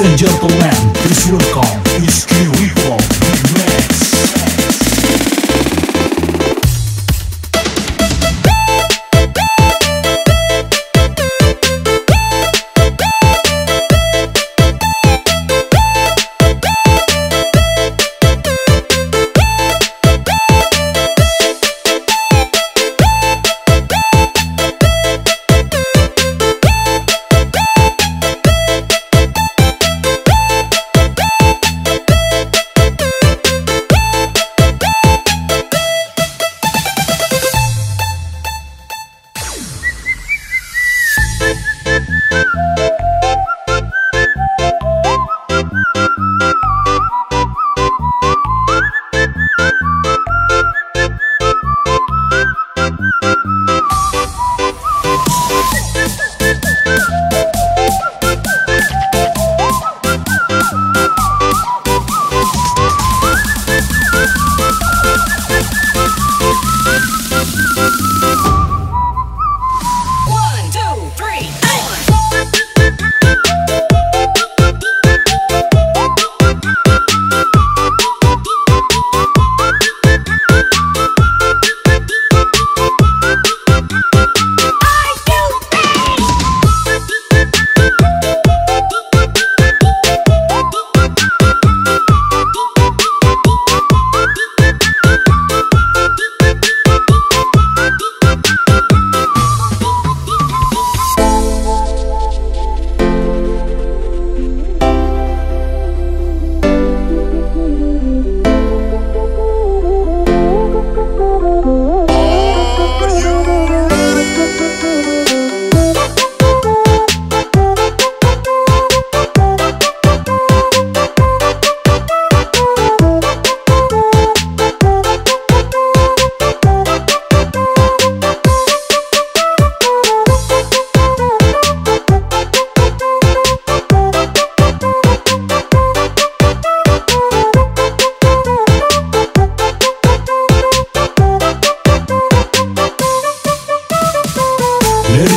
and gentlemen, please welcome Whiskey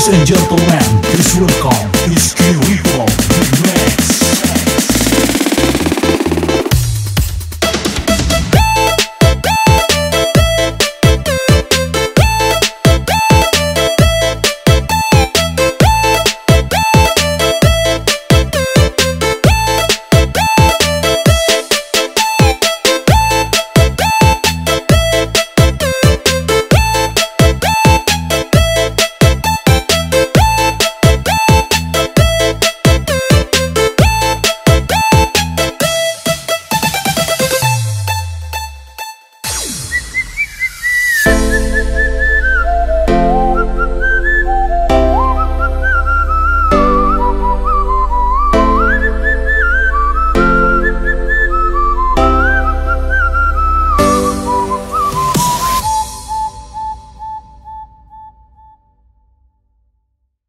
And gentlemen, please welcome Whiskey